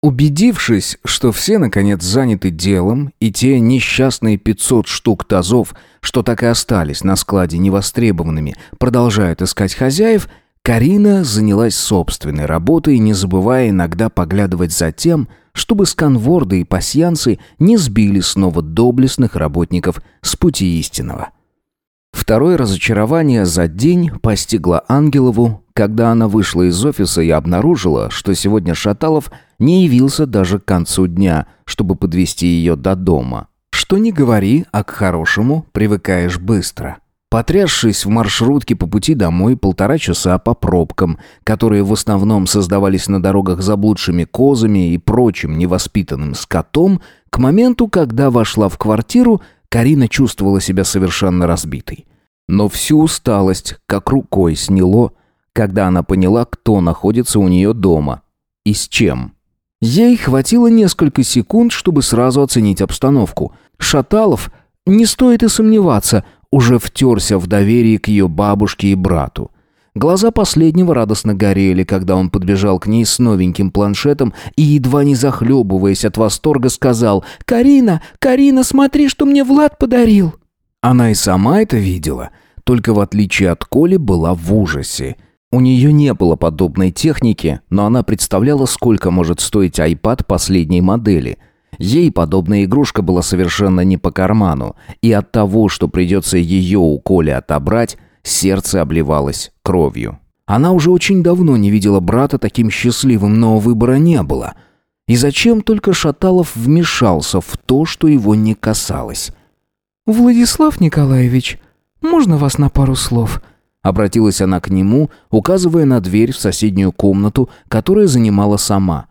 Убедившись, что все наконец заняты делом, и те несчастные 500 штук тазов, что так и остались на складе невостребованными, продолжают искать хозяев, Карина занялась собственной работой, не забывая иногда поглядывать за тем, чтобы сканворды и пасьянцы не сбили снова доблестных работников с пути истинного. Второе разочарование за день постигло Ангелову, когда она вышла из офиса и обнаружила, что сегодня Шаталов не явился даже к концу дня, чтобы подвести ее до дома. Что не говори, а к хорошему привыкаешь быстро. Потрясшись в маршрутке по пути домой полтора часа по пробкам, которые в основном создавались на дорогах заблудшими козами и прочим невоспитанным скотом, к моменту, когда вошла в квартиру, Карина чувствовала себя совершенно разбитой. Но всю усталость как рукой сняло, когда она поняла, кто находится у нее дома и с чем. Ей хватило несколько секунд, чтобы сразу оценить обстановку. Шаталов, не стоит и сомневаться, уже втерся в доверие к ее бабушке и брату. Глаза последнего радостно горели, когда он подбежал к ней с новеньким планшетом и, едва не захлебываясь от восторга, сказал «Карина, Карина, смотри, что мне Влад подарил!» Она и сама это видела, только в отличие от Коли была в ужасе. У нее не было подобной техники, но она представляла, сколько может стоить iPad последней модели. Ей подобная игрушка была совершенно не по карману, и от того, что придется ее у Коли отобрать, Сердце обливалось кровью. Она уже очень давно не видела брата таким счастливым, но выбора не было. И зачем только Шаталов вмешался в то, что его не касалось? «Владислав Николаевич, можно вас на пару слов?» Обратилась она к нему, указывая на дверь в соседнюю комнату, которую занимала сама.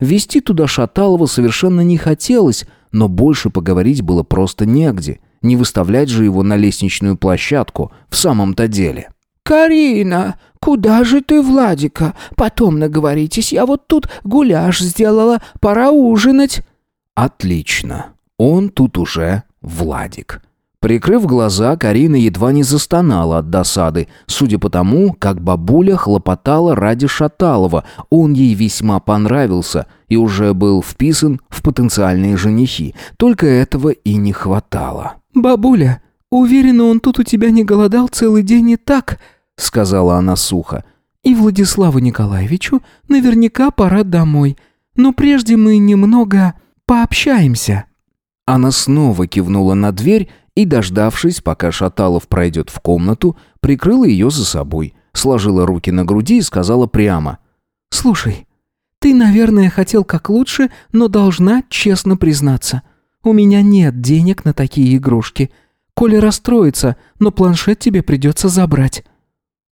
Вести туда Шаталова совершенно не хотелось, но больше поговорить было просто негде – не выставлять же его на лестничную площадку в самом-то деле. «Карина, куда же ты, Владика? Потом наговоритесь, я вот тут гуляш сделала, пора ужинать». «Отлично. Он тут уже Владик». Прикрыв глаза, Карина едва не застонала от досады, судя по тому, как бабуля хлопотала ради Шаталова. Он ей весьма понравился и уже был вписан в потенциальные женихи. Только этого и не хватало. «Бабуля, уверена, он тут у тебя не голодал целый день и так», — сказала она сухо. «И Владиславу Николаевичу наверняка пора домой. Но прежде мы немного пообщаемся». Она снова кивнула на дверь и, дождавшись, пока Шаталов пройдет в комнату, прикрыла ее за собой, сложила руки на груди и сказала прямо. «Слушай, ты, наверное, хотел как лучше, но должна честно признаться. У меня нет денег на такие игрушки. Коля расстроится, но планшет тебе придется забрать».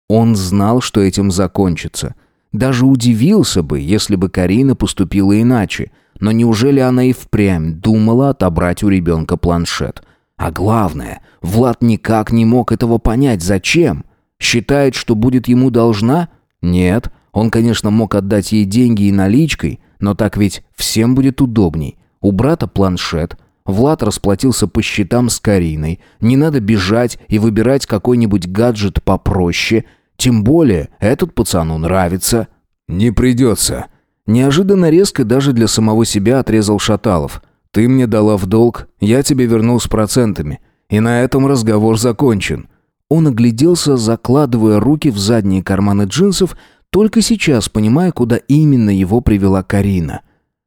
Он знал, что этим закончится. Даже удивился бы, если бы Карина поступила иначе. Но неужели она и впрямь думала отобрать у ребенка планшет? А главное, Влад никак не мог этого понять. Зачем? Считает, что будет ему должна? Нет, он, конечно, мог отдать ей деньги и наличкой, но так ведь всем будет удобней. У брата планшет. Влад расплатился по счетам с Кариной. Не надо бежать и выбирать какой-нибудь гаджет попроще. Тем более, этот пацану нравится. «Не придется». Неожиданно резко даже для самого себя отрезал Шаталов. «Ты мне дала в долг, я тебе вернул с процентами. И на этом разговор закончен». Он огляделся, закладывая руки в задние карманы джинсов, только сейчас понимая, куда именно его привела Карина.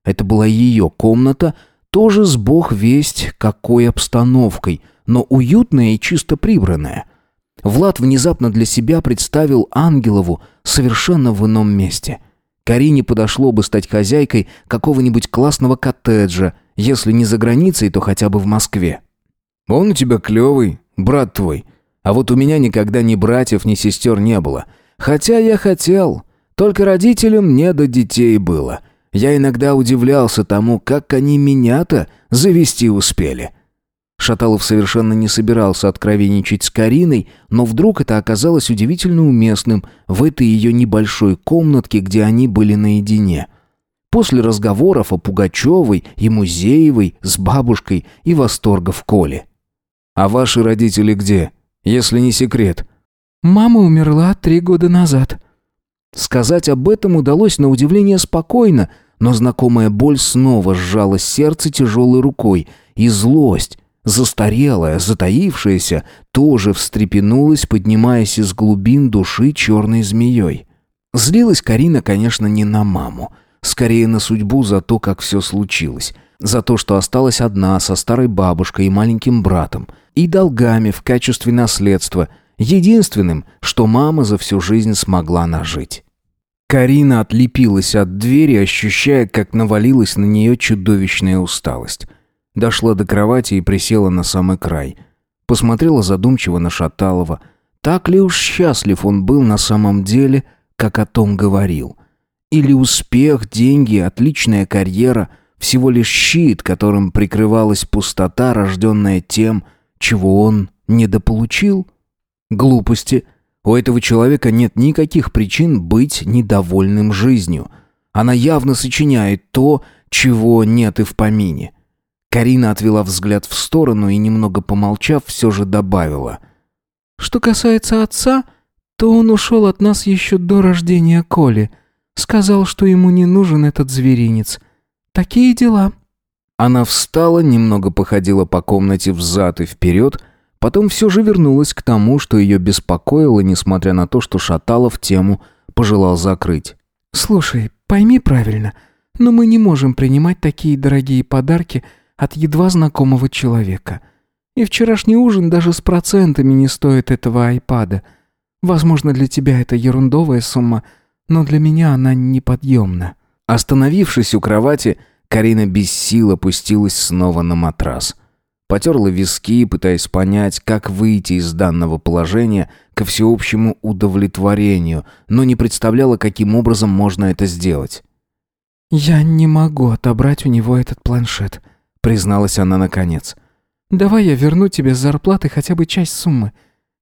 Это была ее комната, тоже с бог весть какой обстановкой, но уютная и чисто прибранная. Влад внезапно для себя представил Ангелову совершенно в ином месте. Карине подошло бы стать хозяйкой какого-нибудь классного коттеджа, если не за границей, то хотя бы в Москве. «Он у тебя клевый, брат твой. А вот у меня никогда ни братьев, ни сестер не было. Хотя я хотел. Только родителям не до детей было. Я иногда удивлялся тому, как они меня-то завести успели». Шаталов совершенно не собирался откровенничать с Кариной, но вдруг это оказалось удивительно уместным в этой ее небольшой комнатке, где они были наедине. После разговоров о Пугачевой и Музеевой с бабушкой и восторгов Коли. «А ваши родители где, если не секрет?» «Мама умерла три года назад», Сказать об этом удалось на удивление спокойно, но знакомая боль снова сжала сердце тяжелой рукой, и злость, застарелая, затаившаяся, тоже встрепенулась, поднимаясь из глубин души черной змеей. Злилась Карина, конечно, не на маму, скорее на судьбу за то, как все случилось, за то, что осталась одна со старой бабушкой и маленьким братом, и долгами в качестве наследства, единственным, что мама за всю жизнь смогла нажить. Карина отлепилась от двери, ощущая, как навалилась на нее чудовищная усталость. Дошла до кровати и присела на самый край. Посмотрела задумчиво на Шаталова. Так ли уж счастлив он был на самом деле, как о том говорил? Или успех, деньги, отличная карьера – всего лишь щит, которым прикрывалась пустота, рожденная тем, чего он недополучил? Глупости – у этого человека нет никаких причин быть недовольным жизнью. Она явно сочиняет то, чего нет и в помине. Карина отвела взгляд в сторону и, немного помолчав, все же добавила. «Что касается отца, то он ушел от нас еще до рождения Коли. Сказал, что ему не нужен этот зверинец. Такие дела». Она встала, немного походила по комнате взад и вперед, Потом все же вернулась к тому, что ее беспокоило, несмотря на то, что Шаталов тему пожелал закрыть. «Слушай, пойми правильно, но мы не можем принимать такие дорогие подарки от едва знакомого человека. И вчерашний ужин даже с процентами не стоит этого айпада. Возможно, для тебя это ерундовая сумма, но для меня она неподъемна». Остановившись у кровати, Карина без сил опустилась снова на матрас – Потерла виски, пытаясь понять, как выйти из данного положения ко всеобщему удовлетворению, но не представляла, каким образом можно это сделать. «Я не могу отобрать у него этот планшет», — призналась она наконец. «Давай я верну тебе с зарплаты хотя бы часть суммы.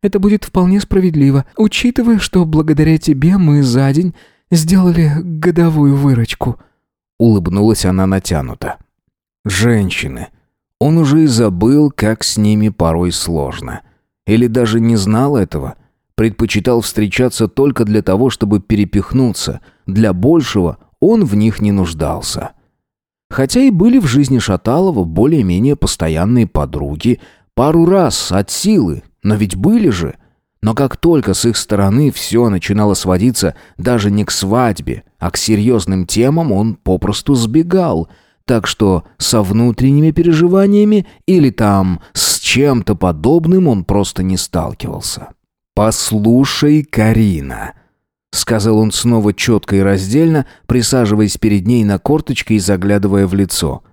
Это будет вполне справедливо, учитывая, что благодаря тебе мы за день сделали годовую выручку». Улыбнулась она натянуто. «Женщины. Он уже и забыл, как с ними порой сложно. Или даже не знал этого. Предпочитал встречаться только для того, чтобы перепихнуться. Для большего он в них не нуждался. Хотя и были в жизни Шаталова более-менее постоянные подруги, пару раз от силы, но ведь были же. Но как только с их стороны все начинало сводиться даже не к свадьбе, а к серьезным темам, он попросту сбегал – так что со внутренними переживаниями или там с чем-то подобным он просто не сталкивался. «Послушай, Карина», — сказал он снова четко и раздельно, присаживаясь перед ней на корточке и заглядывая в лицо.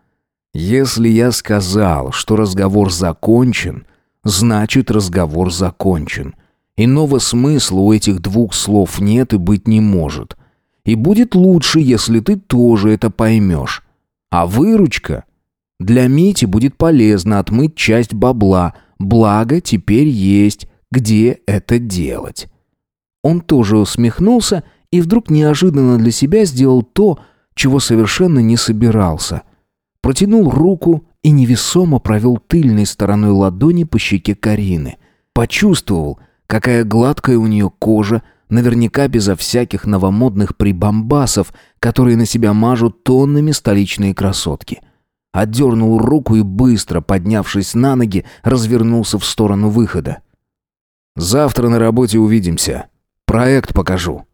«Если я сказал, что разговор закончен, значит разговор закончен. Иного смысла у этих двух слов нет и быть не может. И будет лучше, если ты тоже это поймешь. А выручка? Для Мити будет полезно отмыть часть бабла, благо теперь есть где это делать. Он тоже усмехнулся и вдруг неожиданно для себя сделал то, чего совершенно не собирался. Протянул руку и невесомо провел тыльной стороной ладони по щеке Карины. Почувствовал, какая гладкая у нее кожа, Наверняка безо всяких новомодных прибамбасов, которые на себя мажут тоннами столичные красотки. Отдернул руку и быстро, поднявшись на ноги, развернулся в сторону выхода. «Завтра на работе увидимся. Проект покажу».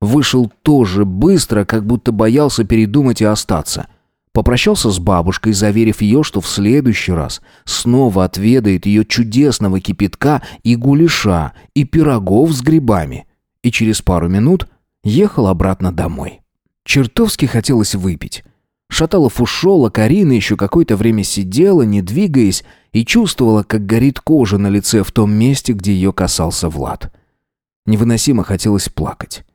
Вышел тоже быстро, как будто боялся передумать и остаться. Попрощался с бабушкой, заверив ее, что в следующий раз снова отведает ее чудесного кипятка и гуляша, и пирогов с грибами. И через пару минут ехал обратно домой. Чертовски хотелось выпить. Шаталов ушел, а Карина еще какое-то время сидела, не двигаясь, и чувствовала, как горит кожа на лице в том месте, где ее касался Влад. Невыносимо хотелось плакать.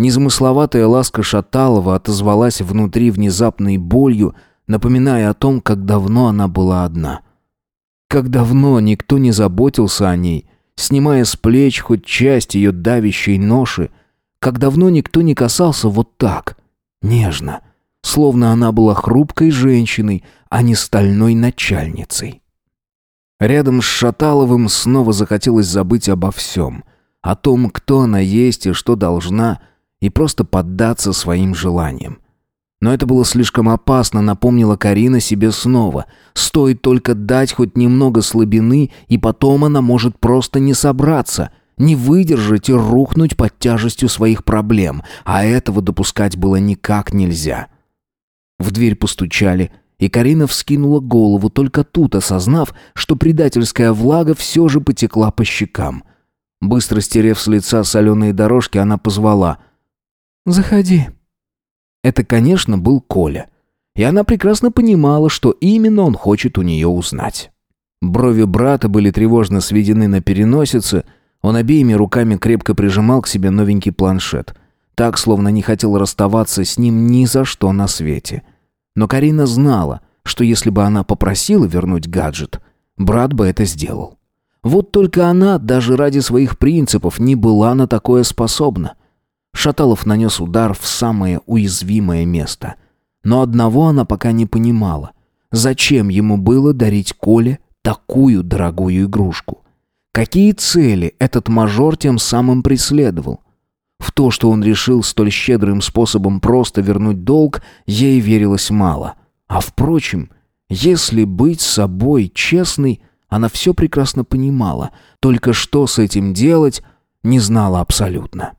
Незамысловатая ласка Шаталова отозвалась внутри внезапной болью, напоминая о том, как давно она была одна. Как давно никто не заботился о ней, снимая с плеч хоть часть ее давящей ноши, как давно никто не касался вот так, нежно, словно она была хрупкой женщиной, а не стальной начальницей. Рядом с Шаталовым снова захотелось забыть обо всем, о том, кто она есть и что должна, и просто поддаться своим желаниям. Но это было слишком опасно, напомнила Карина себе снова. Стоит только дать хоть немного слабины, и потом она может просто не собраться, не выдержать и рухнуть под тяжестью своих проблем, а этого допускать было никак нельзя. В дверь постучали, и Карина вскинула голову, только тут осознав, что предательская влага все же потекла по щекам. Быстро стерев с лица соленые дорожки, она позвала «Заходи». Это, конечно, был Коля. И она прекрасно понимала, что именно он хочет у нее узнать. Брови брата были тревожно сведены на переносице, он обеими руками крепко прижимал к себе новенький планшет. Так, словно не хотел расставаться с ним ни за что на свете. Но Карина знала, что если бы она попросила вернуть гаджет, брат бы это сделал. Вот только она даже ради своих принципов не была на такое способна. Шаталов нанес удар в самое уязвимое место. Но одного она пока не понимала. Зачем ему было дарить Коле такую дорогую игрушку? Какие цели этот мажор тем самым преследовал? В то, что он решил столь щедрым способом просто вернуть долг, ей верилось мало. А впрочем, если быть собой честной, она все прекрасно понимала, только что с этим делать не знала абсолютно.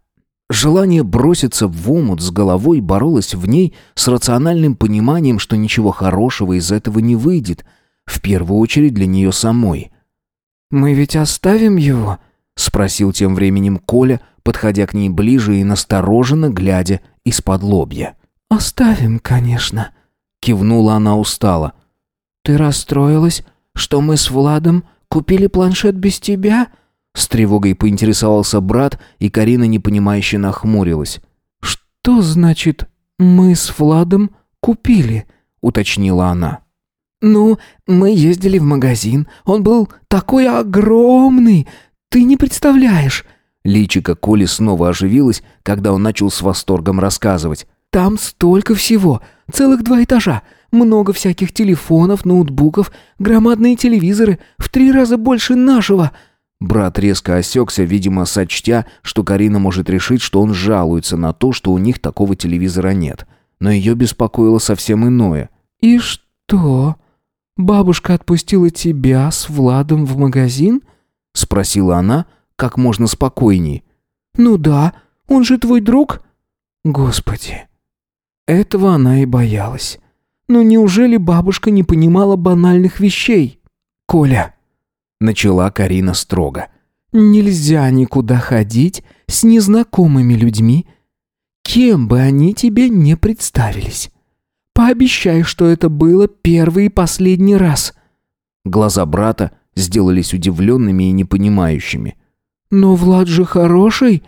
Желание броситься в омут с головой боролось в ней с рациональным пониманием, что ничего хорошего из этого не выйдет, в первую очередь для нее самой. «Мы ведь оставим его?» — спросил тем временем Коля, подходя к ней ближе и настороженно глядя из-под лобья. «Оставим, конечно», — кивнула она устало. «Ты расстроилась, что мы с Владом купили планшет без тебя?» С тревогой поинтересовался брат, и Карина непонимающе нахмурилась. «Что значит «мы с Владом купили»?» — уточнила она. «Ну, мы ездили в магазин. Он был такой огромный. Ты не представляешь». Личико Коли снова оживилось, когда он начал с восторгом рассказывать. «Там столько всего. Целых два этажа. Много всяких телефонов, ноутбуков, громадные телевизоры. В три раза больше нашего». Брат резко осекся, видимо, сочтя, что Карина может решить, что он жалуется на то, что у них такого телевизора нет. Но ее беспокоило совсем иное. «И что? Бабушка отпустила тебя с Владом в магазин?» — спросила она как можно спокойней. «Ну да, он же твой друг». «Господи!» Этого она и боялась. Но неужели бабушка не понимала банальных вещей? «Коля!» Начала Карина строго. Нельзя никуда ходить с незнакомыми людьми, кем бы они тебе не представились. Пообещай, что это было первый и последний раз. Глаза брата сделались удивленными и непонимающими. Но Влад же хороший.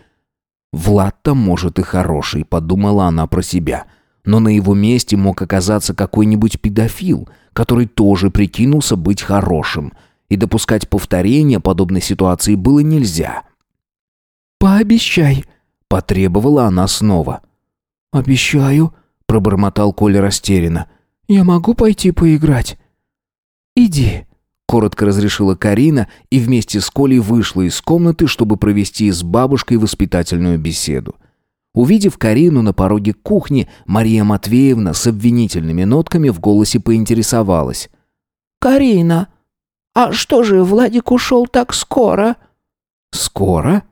Влад-то может и хороший, подумала она про себя. Но на его месте мог оказаться какой-нибудь педофил, который тоже прикинулся быть хорошим и допускать повторения подобной ситуации было нельзя. «Пообещай», — потребовала она снова. «Обещаю», — пробормотал Коля растерянно. «Я могу пойти поиграть?» «Иди», — коротко разрешила Карина и вместе с Колей вышла из комнаты, чтобы провести с бабушкой воспитательную беседу. Увидев Карину на пороге кухни, Мария Матвеевна с обвинительными нотками в голосе поинтересовалась. «Карина, «А что же, Владик ушел так скоро?» «Скоро?»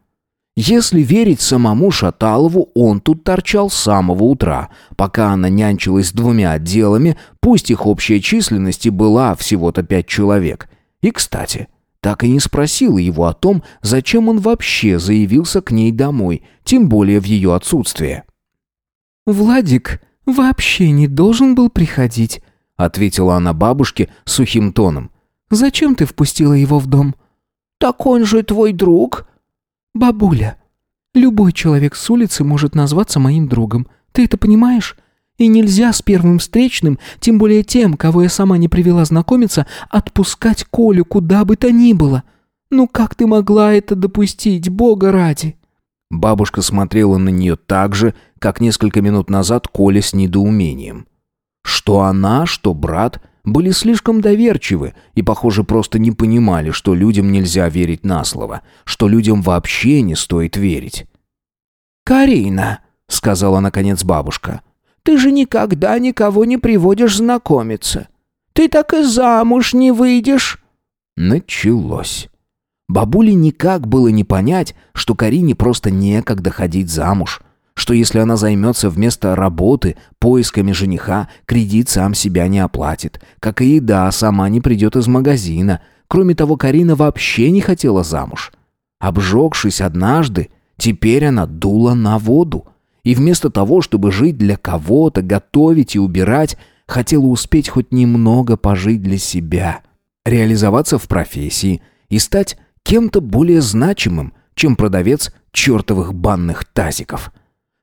Если верить самому Шаталову, он тут торчал с самого утра, пока она нянчилась двумя отделами, пусть их общая численность и была всего-то пять человек. И, кстати, так и не спросила его о том, зачем он вообще заявился к ней домой, тем более в ее отсутствие. «Владик вообще не должен был приходить», — ответила она бабушке сухим тоном. Зачем ты впустила его в дом?» «Так он же твой друг». «Бабуля, любой человек с улицы может назваться моим другом. Ты это понимаешь? И нельзя с первым встречным, тем более тем, кого я сама не привела знакомиться, отпускать Колю куда бы то ни было. Ну как ты могла это допустить, бога ради?» Бабушка смотрела на нее так же, как несколько минут назад Коля с недоумением. Что она, что брат были слишком доверчивы и, похоже, просто не понимали, что людям нельзя верить на слово, что людям вообще не стоит верить. «Карина», — сказала наконец бабушка, Ты же никогда никого не приводишь знакомиться. Ты так и замуж не выйдешь». Началось. Бабуле никак было не понять, что Карине просто некогда ходить замуж. Что если она займется вместо работы поисками жениха, кредит сам себя не оплатит. Как и еда сама не придет из магазина. Кроме того, Карина вообще не хотела замуж. Обжегшись однажды, теперь она дула на воду. И вместо того, чтобы жить для кого-то, готовить и убирать, хотела успеть хоть немного пожить для себя. Реализоваться в профессии и стать кем-то более значимым, чем продавец чертовых банных тазиков.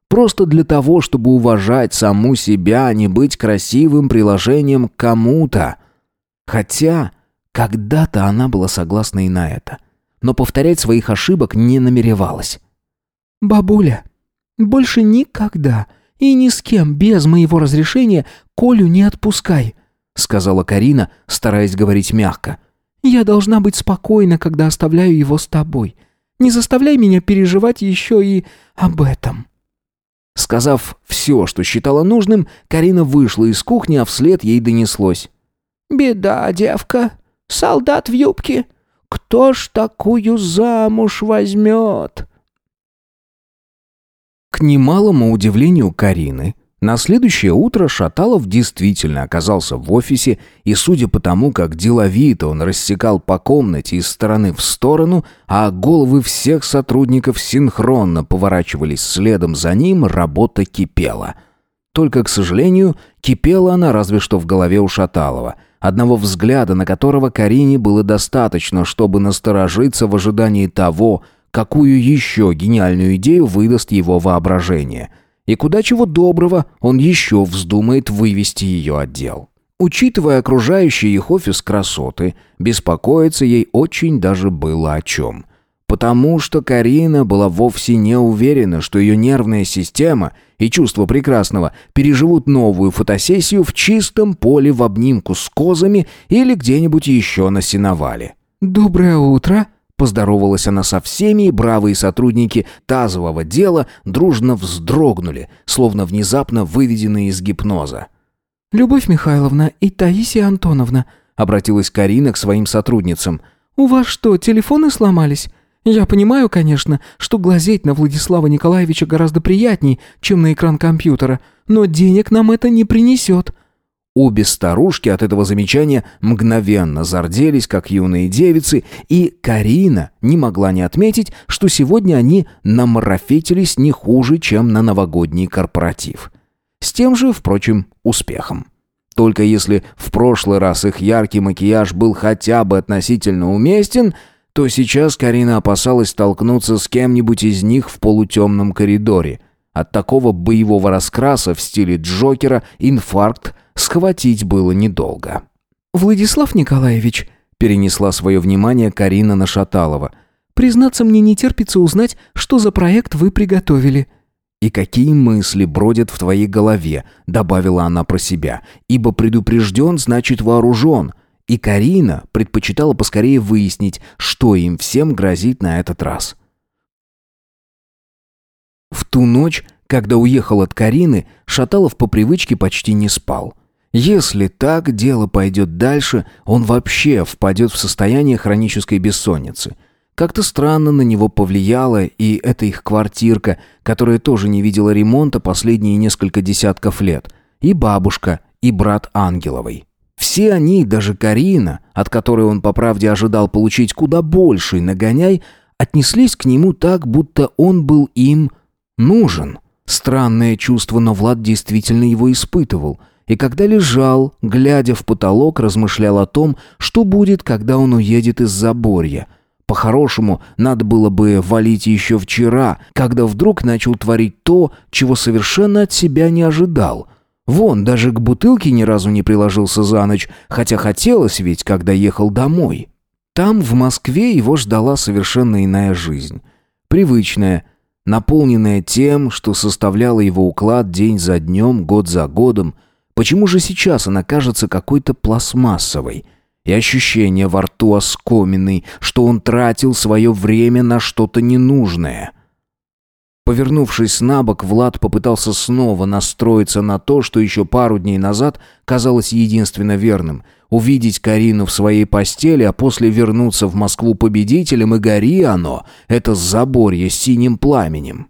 Просто для того, чтобы уважать саму себя, а не быть красивым приложением к кому-то. Хотя когда-то она была согласна и на это. Но повторять своих ошибок не намеревалась. «Бабуля, больше никогда и ни с кем без моего разрешения Колю не отпускай», сказала Карина, стараясь говорить мягко. Я должна быть спокойна, когда оставляю его с тобой. Не заставляй меня переживать еще и об этом». Сказав все, что считала нужным, Карина вышла из кухни, а вслед ей донеслось. «Беда, девка. Солдат в юбке. Кто ж такую замуж возьмет?» К немалому удивлению Карины, на следующее утро Шаталов действительно оказался в офисе, и судя по тому, как деловито он рассекал по комнате из стороны в сторону, а головы всех сотрудников синхронно поворачивались следом за ним, работа кипела. Только, к сожалению, кипела она разве что в голове у Шаталова, одного взгляда на которого Карине было достаточно, чтобы насторожиться в ожидании того, какую еще гениальную идею выдаст его воображение – и куда чего доброго, он еще вздумает вывести ее отдел. Учитывая окружающий их офис красоты, беспокоиться ей очень даже было о чем. Потому что Карина была вовсе не уверена, что ее нервная система и чувство прекрасного переживут новую фотосессию в чистом поле в обнимку с козами или где-нибудь еще на сеновале. «Доброе утро!» Поздоровалась она со всеми, и бравые сотрудники тазового дела дружно вздрогнули, словно внезапно выведенные из гипноза. «Любовь Михайловна и Таисия Антоновна», — обратилась Карина к своим сотрудницам. «У вас что, телефоны сломались? Я понимаю, конечно, что глазеть на Владислава Николаевича гораздо приятней, чем на экран компьютера, но денег нам это не принесет. Обе старушки от этого замечания мгновенно зарделись, как юные девицы, и Карина не могла не отметить, что сегодня они намарафетились не хуже, чем на новогодний корпоратив. С тем же, впрочем, успехом. Только если в прошлый раз их яркий макияж был хотя бы относительно уместен, то сейчас Карина опасалась столкнуться с кем-нибудь из них в полутемном коридоре. От такого боевого раскраса в стиле Джокера инфаркт схватить было недолго. «Владислав Николаевич», — перенесла свое внимание Карина на Шаталова, «признаться мне не терпится узнать, что за проект вы приготовили». «И какие мысли бродят в твоей голове», — добавила она про себя, «ибо предупрежден, значит вооружен». И Карина предпочитала поскорее выяснить, что им всем грозит на этот раз. В ту ночь, когда уехал от Карины, Шаталов по привычке почти не спал. Если так дело пойдет дальше, он вообще впадет в состояние хронической бессонницы. Как-то странно на него повлияла и эта их квартирка, которая тоже не видела ремонта последние несколько десятков лет, и бабушка, и брат Ангеловой. Все они, даже Карина, от которой он по правде ожидал получить куда больший нагоняй, отнеслись к нему так, будто он был им нужен. Странное чувство, но Влад действительно его испытывал – и когда лежал, глядя в потолок, размышлял о том, что будет, когда он уедет из Заборья. По-хорошему, надо было бы валить еще вчера, когда вдруг начал творить то, чего совершенно от себя не ожидал. Вон, даже к бутылке ни разу не приложился за ночь, хотя хотелось ведь, когда ехал домой. Там, в Москве, его ждала совершенно иная жизнь. Привычная, наполненная тем, что составляло его уклад день за днем, год за годом – Почему же сейчас она кажется какой-то пластмассовой? И ощущение во рту оскоменной, что он тратил свое время на что-то ненужное. Повернувшись на бок, Влад попытался снова настроиться на то, что еще пару дней назад казалось единственно верным – увидеть Карину в своей постели, а после вернуться в Москву победителем, и гори оно, это заборье с синим пламенем.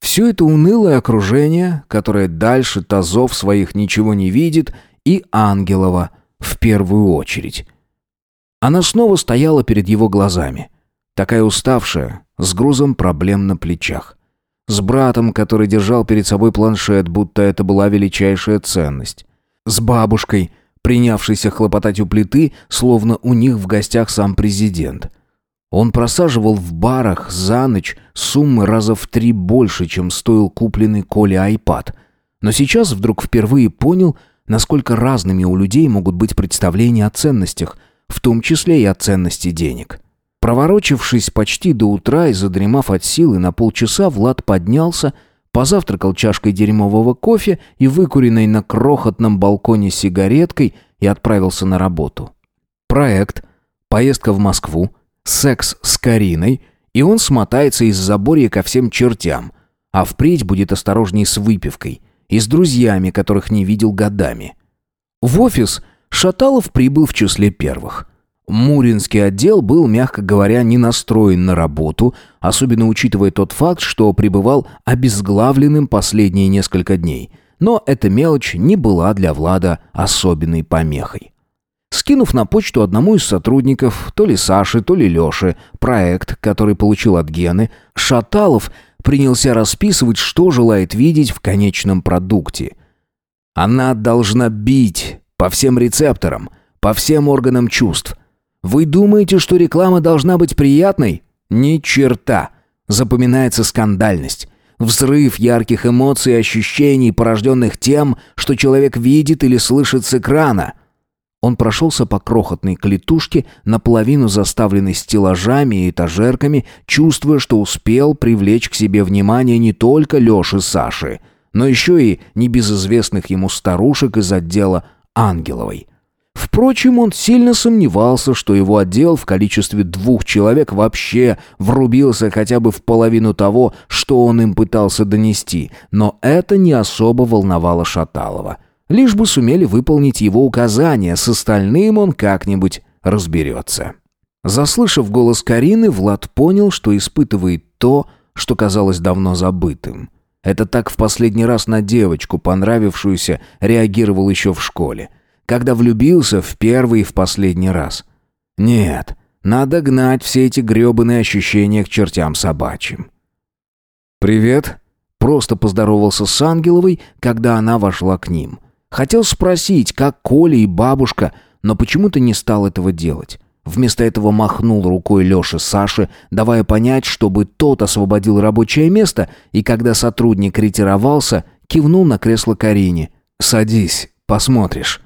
Все это унылое окружение, которое дальше Тазов своих ничего не видит, и Ангелова в первую очередь. Она снова стояла перед его глазами. Такая уставшая, с грузом проблем на плечах. С братом, который держал перед собой планшет, будто это была величайшая ценность. С бабушкой, принявшейся хлопотать у плиты, словно у них в гостях сам президент. Он просаживал в барах за ночь суммы раза в три больше, чем стоил купленный Коле айпад. Но сейчас вдруг впервые понял, насколько разными у людей могут быть представления о ценностях, в том числе и о ценности денег. Проворочившись почти до утра и задремав от силы на полчаса, Влад поднялся, позавтракал чашкой дерьмового кофе и выкуренной на крохотном балконе сигареткой и отправился на работу. Проект, поездка в Москву, секс с Кариной, и он смотается из заборья ко всем чертям, а впредь будет осторожней с выпивкой и с друзьями, которых не видел годами. В офис Шаталов прибыл в числе первых – Муринский отдел был, мягко говоря, не настроен на работу, особенно учитывая тот факт, что пребывал обезглавленным последние несколько дней. Но эта мелочь не была для Влада особенной помехой. Скинув на почту одному из сотрудников, то ли Саши, то ли Леши, проект, который получил от Гены, Шаталов принялся расписывать, что желает видеть в конечном продукте. Она должна бить по всем рецепторам, по всем органам чувств, вы думаете, что реклама должна быть приятной? Ни черта. Запоминается скандальность. Взрыв ярких эмоций и ощущений, порожденных тем, что человек видит или слышит с экрана. Он прошелся по крохотной клетушке, наполовину заставленной стеллажами и этажерками, чувствуя, что успел привлечь к себе внимание не только Леши Саши, но еще и небезызвестных ему старушек из отдела Ангеловой. Впрочем, он сильно сомневался, что его отдел в количестве двух человек вообще врубился хотя бы в половину того, что он им пытался донести, но это не особо волновало Шаталова. Лишь бы сумели выполнить его указания, с остальным он как-нибудь разберется. Заслышав голос Карины, Влад понял, что испытывает то, что казалось давно забытым. Это так в последний раз на девочку, понравившуюся, реагировал еще в школе – когда влюбился в первый и в последний раз. Нет, надо гнать все эти грёбаные ощущения к чертям собачьим. «Привет», — просто поздоровался с Ангеловой, когда она вошла к ним. Хотел спросить, как Коля и бабушка, но почему-то не стал этого делать. Вместо этого махнул рукой Лёше Саше, давая понять, чтобы тот освободил рабочее место, и когда сотрудник ретировался, кивнул на кресло Карине. «Садись, посмотришь».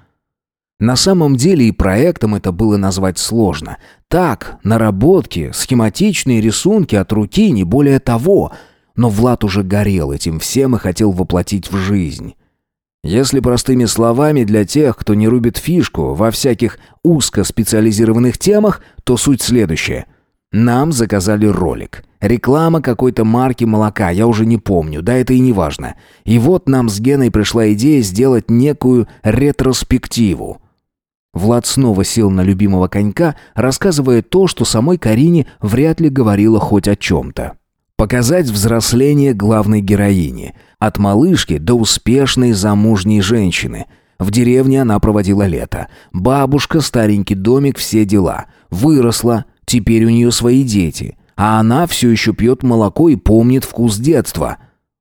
На самом деле и проектом это было назвать сложно. Так, наработки, схематичные рисунки от руки, не более того. Но Влад уже горел этим всем и хотел воплотить в жизнь. Если простыми словами для тех, кто не рубит фишку во всяких узкоспециализированных темах, то суть следующая. Нам заказали ролик. Реклама какой-то марки молока, я уже не помню, да это и не важно. И вот нам с Геной пришла идея сделать некую ретроспективу. Влад снова сел на любимого конька, рассказывая то, что самой Карине вряд ли говорила хоть о чем-то. Показать взросление главной героини. От малышки до успешной замужней женщины. В деревне она проводила лето. Бабушка, старенький домик, все дела. Выросла, теперь у нее свои дети. А она все еще пьет молоко и помнит вкус детства.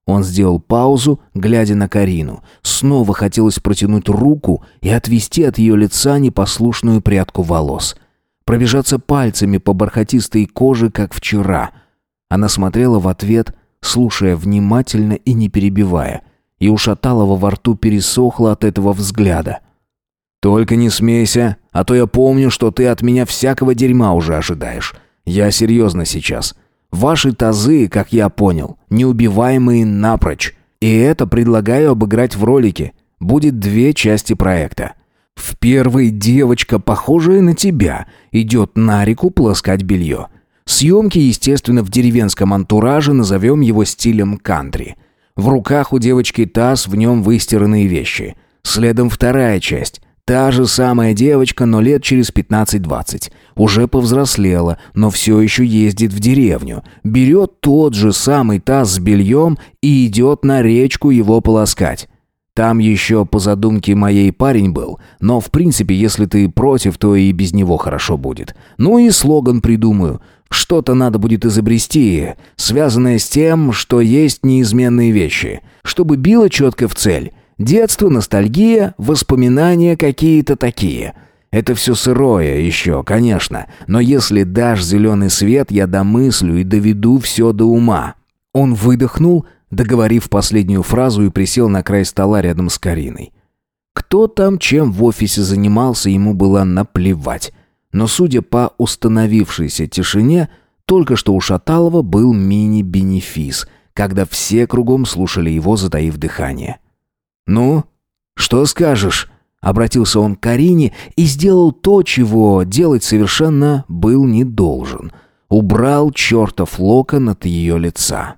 Он сделал паузу, глядя на Карину. Снова хотелось протянуть руку и отвести от ее лица непослушную прядку волос. Пробежаться пальцами по бархатистой коже, как вчера. Она смотрела в ответ, слушая внимательно и не перебивая. И у Шаталова во рту пересохло от этого взгляда. «Только не смейся, а то я помню, что ты от меня всякого дерьма уже ожидаешь. Я серьезно сейчас. Ваши тазы, как я понял, неубиваемые напрочь. И это предлагаю обыграть в ролике. Будет две части проекта. В первой девочка, похожая на тебя, идет на реку полоскать белье. Съемки, естественно, в деревенском антураже, назовем его стилем кантри. В руках у девочки таз, в нем выстиранные вещи. Следом вторая часть. Та же самая девочка, но лет через 15-20. Уже повзрослела, но все еще ездит в деревню. Берет тот же самый таз с бельем и идет на речку его полоскать. Там еще по задумке моей парень был, но в принципе, если ты против, то и без него хорошо будет. Ну и слоган придумаю. Что-то надо будет изобрести, связанное с тем, что есть неизменные вещи, чтобы било четко в цель. Детство, ностальгия, воспоминания какие-то такие. Это все сырое еще, конечно, но если дашь зеленый свет, я домыслю и доведу все до ума». Он выдохнул, договорив последнюю фразу и присел на край стола рядом с Кариной. Кто там чем в офисе занимался, ему было наплевать. Но судя по установившейся тишине, только что у Шаталова был мини-бенефис, когда все кругом слушали его, затаив дыхание. «Ну, что скажешь?» Обратился он к Карине и сделал то, чего делать совершенно был не должен. Убрал чертов локон от ее лица.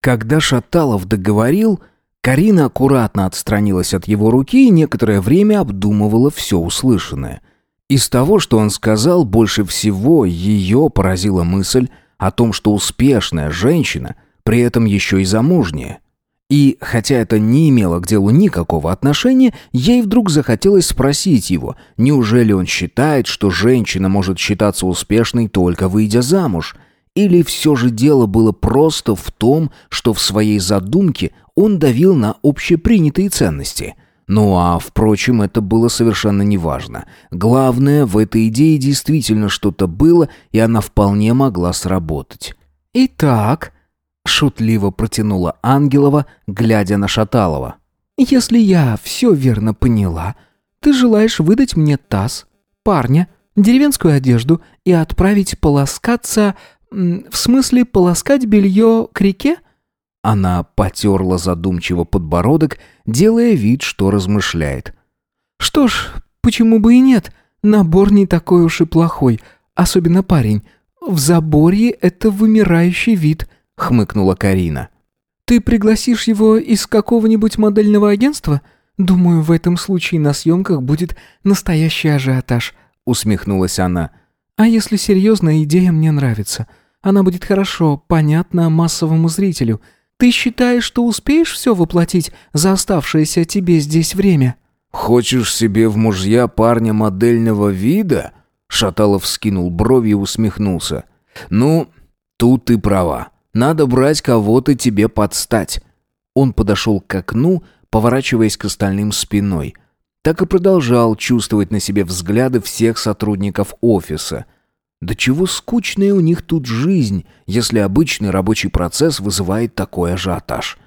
Когда Шаталов договорил, Карина аккуратно отстранилась от его руки и некоторое время обдумывала все услышанное. Из того, что он сказал, больше всего ее поразила мысль о том, что успешная женщина при этом еще и замужняя. И, хотя это не имело к делу никакого отношения, ей вдруг захотелось спросить его, неужели он считает, что женщина может считаться успешной только выйдя замуж? Или все же дело было просто в том, что в своей задумке он давил на общепринятые ценности? Ну а, впрочем, это было совершенно неважно. Главное, в этой идее действительно что-то было, и она вполне могла сработать. «Итак», шутливо протянула Ангелова, глядя на Шаталова. «Если я все верно поняла, ты желаешь выдать мне таз, парня, деревенскую одежду и отправить полоскаться... В смысле, полоскать белье к реке?» Она потерла задумчиво подбородок, делая вид, что размышляет. «Что ж, почему бы и нет? Набор не такой уж и плохой, особенно парень. В заборе это вымирающий вид хмыкнула Карина. Ты пригласишь его из какого-нибудь модельного агентства? Думаю, в этом случае на съемках будет настоящий ажиотаж, усмехнулась она. А если серьезно, идея мне нравится. Она будет хорошо понятна массовому зрителю. Ты считаешь, что успеешь все воплотить за оставшееся тебе здесь время? Хочешь себе в мужья парня модельного вида? Шаталов скинул брови и усмехнулся. Ну, тут ты права. Надо брать кого-то тебе подстать». Он подошел к окну, поворачиваясь к остальным спиной. Так и продолжал чувствовать на себе взгляды всех сотрудников офиса. Да чего скучная у них тут жизнь, если обычный рабочий процесс вызывает такой ажиотаж.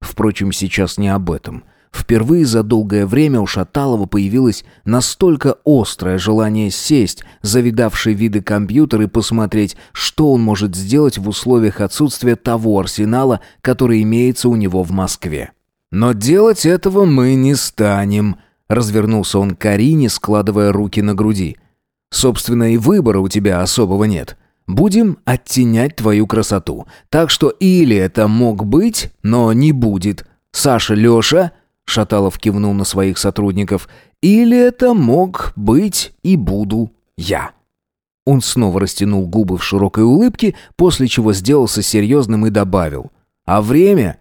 Впрочем, сейчас не об этом. Впервые за долгое время у Шаталова появилось настолько острое желание сесть, завидавший виды компьютер и посмотреть, что он может сделать в условиях отсутствия того арсенала, который имеется у него в Москве. «Но делать этого мы не станем», — развернулся он к Карине, складывая руки на груди. «Собственно, и выбора у тебя особого нет. Будем оттенять твою красоту. Так что или это мог быть, но не будет. Саша, Леша...» Шаталов кивнул на своих сотрудников. «Или это мог быть и буду я». Он снова растянул губы в широкой улыбке, после чего сделался серьезным и добавил. «А время?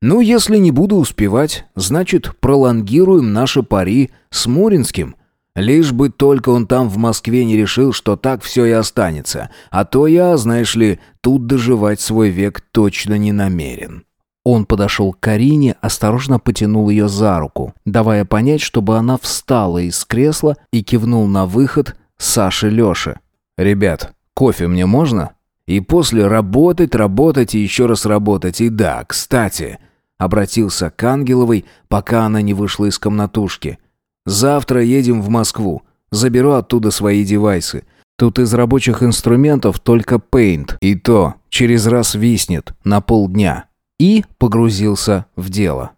Ну, если не буду успевать, значит, пролонгируем наши пари с Муринским. Лишь бы только он там в Москве не решил, что так все и останется. А то я, знаешь ли, тут доживать свой век точно не намерен». Он подошел к Карине, осторожно потянул ее за руку, давая понять, чтобы она встала из кресла и кивнул на выход Саши Леши. «Ребят, кофе мне можно? И после работать, работать и еще раз работать. И да, кстати...» Обратился к Ангеловой, пока она не вышла из комнатушки. «Завтра едем в Москву. Заберу оттуда свои девайсы. Тут из рабочих инструментов только Paint, и то через раз виснет на полдня» и погрузился в дело.